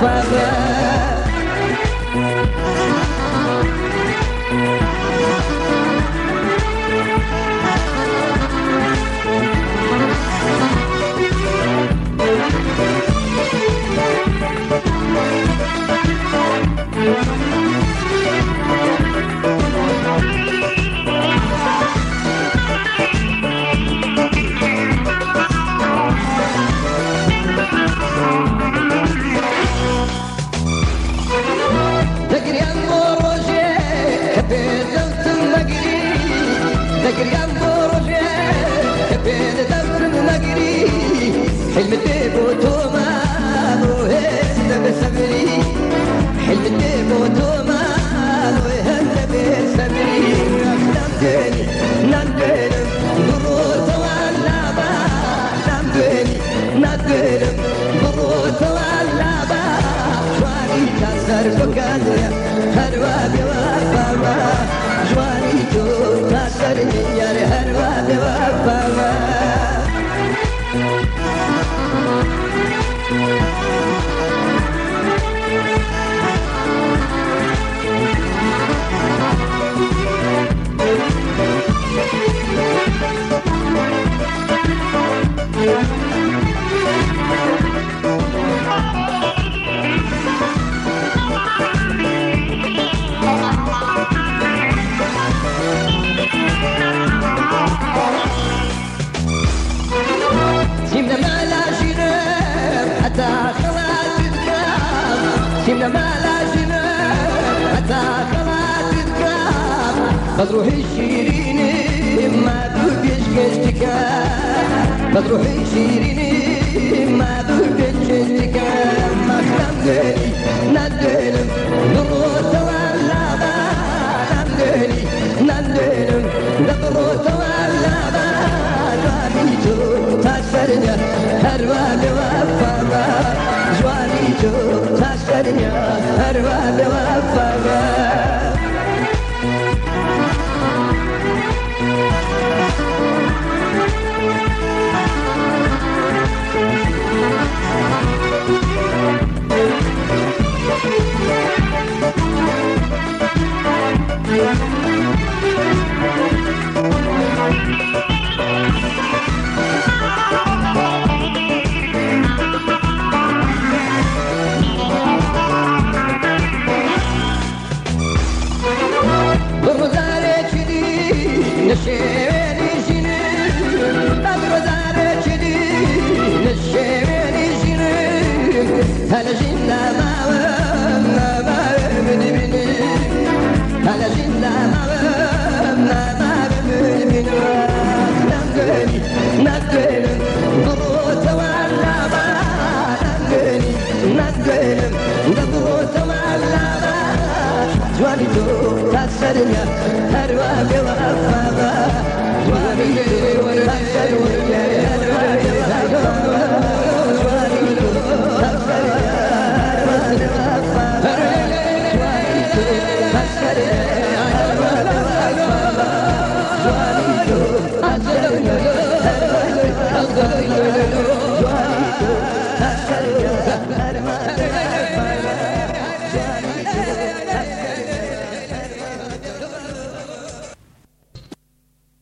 Bye-bye. حلم تيبو توما وهزنا بسبري حلم تيبو توما وهزنا بسبري نمدني نمدني بروت ولا با نمدني نمدني بروت ولا با شواري كسر بكاليا هروا بيوافا جواري بتروحي الشيرين ما بديش كشتكا بتروحي الشيرين ما بديش كشتكا ما خلمني love. تو تسرنا هروا بوفا جواني